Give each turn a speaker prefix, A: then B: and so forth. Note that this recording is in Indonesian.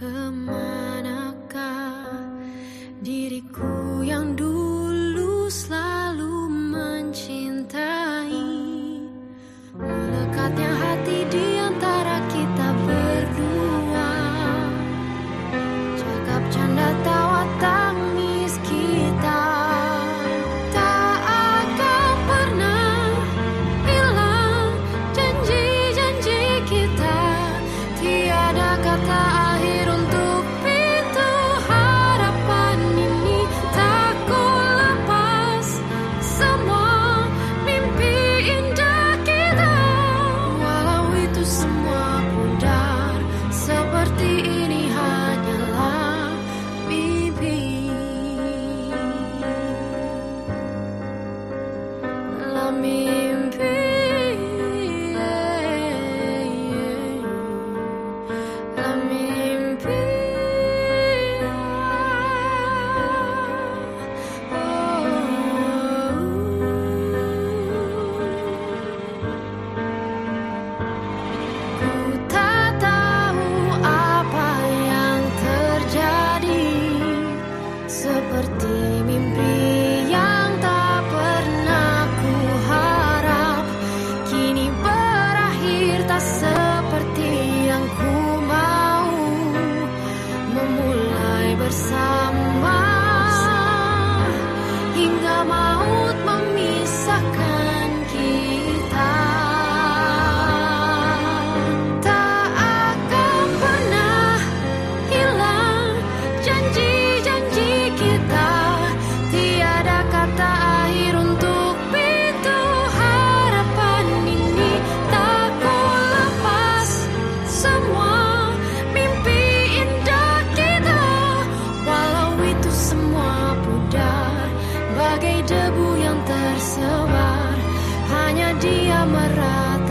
A: Ke manakah diriku yang dulu selalu sebagai debu yang tersebar. Hanya dia merata